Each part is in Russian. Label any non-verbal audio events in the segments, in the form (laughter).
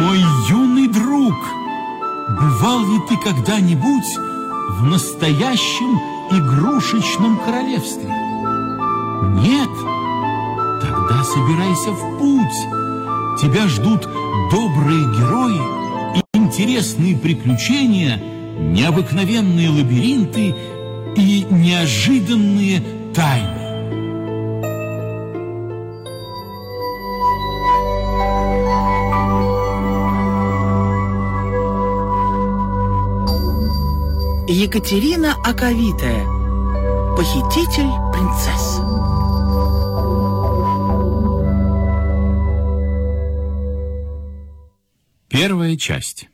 Мой юный друг, бывал ли ты когда-нибудь в настоящем игрушечном королевстве? Нет? Тогда собирайся в путь. Тебя ждут добрые герои и интересные приключения, необыкновенные лабиринты и неожиданные тайны. Екатерина Аковитая. Похититель принцесс. Первая часть.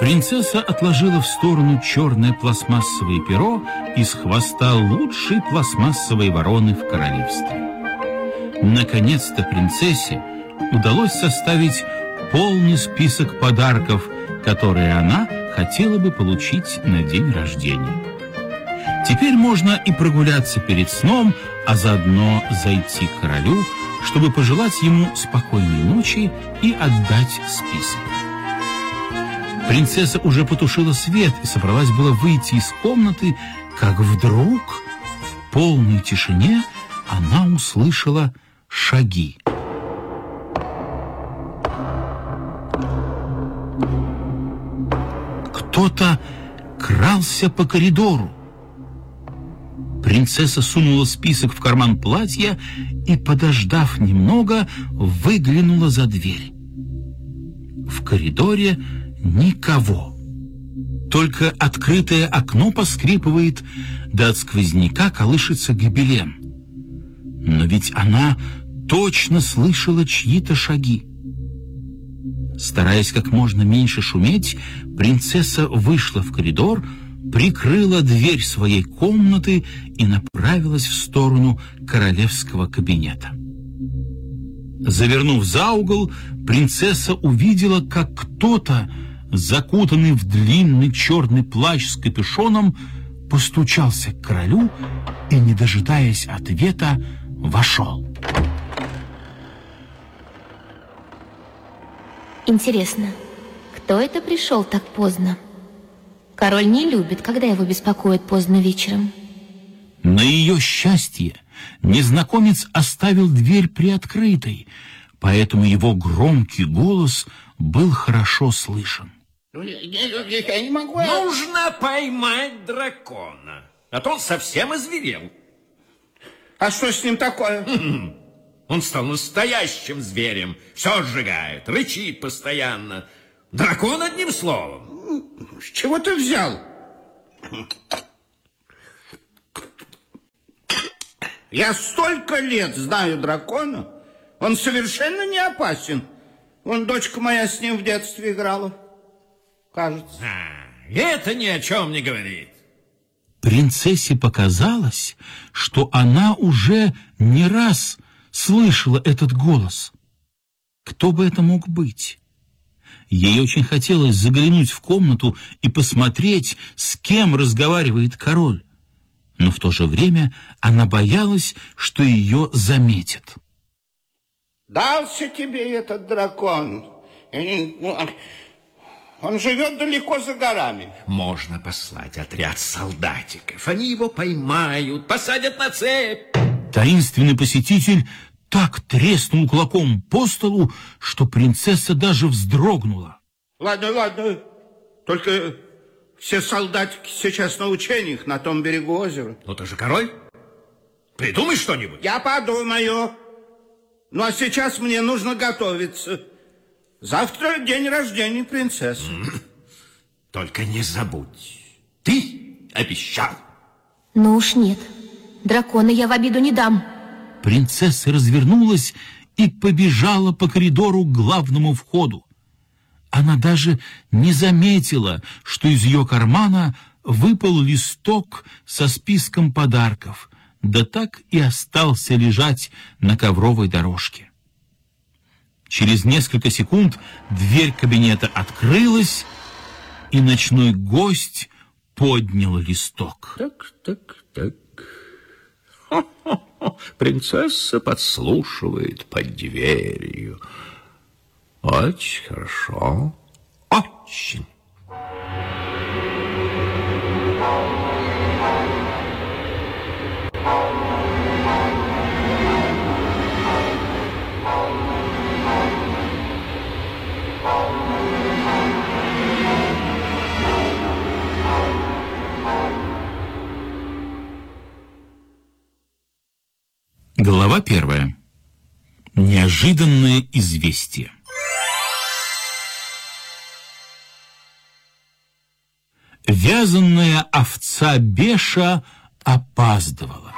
Принцесса отложила в сторону черное пластмассовое перо из хвоста лучшей пластмассовой вороны в королевстве. Наконец-то принцессе удалось составить полный список подарков, которые она хотела бы получить на день рождения. Теперь можно и прогуляться перед сном, а заодно зайти к королю, чтобы пожелать ему спокойной ночи и отдать список. Принцесса уже потушила свет и собралась было выйти из комнаты, как вдруг в полной тишине она услышала шаги. Кто-то крался по коридору. Принцесса сунула список в карман платья и, подождав немного, выглянула за дверь. В коридоре никого. Только открытое окно поскрипывает, да от сквозняка колышется гобелен. Но ведь она точно слышала чьи-то шаги. Стараясь как можно меньше шуметь, принцесса вышла в коридор, прикрыла дверь своей комнаты и направилась в сторону королевского кабинета. Завернув за угол, принцесса увидела, как кто-то, закутанный в длинный черный плащ с капюшоном, постучался к королю и, не дожидаясь ответа, вошел. Интересно, кто это пришел так поздно? Король не любит, когда его беспокоят поздно вечером. На ее счастье незнакомец оставил дверь приоткрытой, поэтому его громкий голос был хорошо слышен. Я, я- я не могу... Нужно поймать дракона, а то он совсем озверел. А что с ним такое? (laughs) Он стал настоящим зверем, все сжигает, рычит постоянно. Дракон одним словом. С чего ты взял? Я столько лет знаю дракона. Он совершенно не опасен. Вон дочка моя с ним в детстве играла. Кажется. А, это ни о чем не говорит. Принцессе показалось, что она уже не раз слышала этот голос. Кто бы это мог быть? Ей очень хотелось заглянуть в комнату и посмотреть, с кем разговаривает король. Но в то же время она боялась, что ее заметят. Дался тебе этот дракон. Он живет далеко за горами. Можно послать отряд солдатиков. Они его поймают, посадят на цепь. Таинственный посетитель так треснул кулаком по столу, что принцесса даже вздрогнула. Ладно, ладно. Только все солдатики сейчас на учениях на том берегу озера. Ну ты же король. Придумай что-нибудь. Я подумаю. Ну, а сейчас мне нужно готовиться. Завтра день рождения принцессы. Только не забудь, ты обещал. Ну уж нет, дракона я в обиду не дам. Принцесса развернулась и побежала по коридору к главному входу. Она даже не заметила, что из ее кармана выпал листок со списком подарков, да так и остался лежать на ковровой дорожке. Через несколько секунд дверь кабинета открылась, и ночной гость поднял листок. Так, так, так. (laughs) Принцесса подслушивает под дверью. Очень хорошо. Очень. Глава первая. Неожиданное известие. Вязанная овца Беша опаздывала.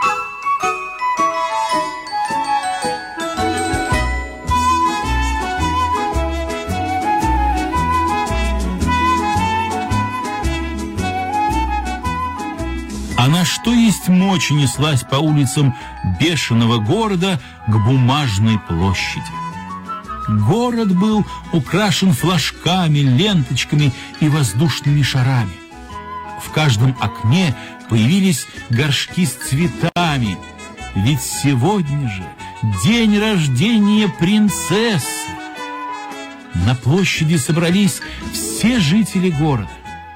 Есть мочи неслась по улицам бешеного города к бумажной площади. Город был украшен флажками, ленточками и воздушными шарами. В каждом окне появились горшки с цветами, ведь сегодня же день рождения принцессы. На площади собрались все жители города.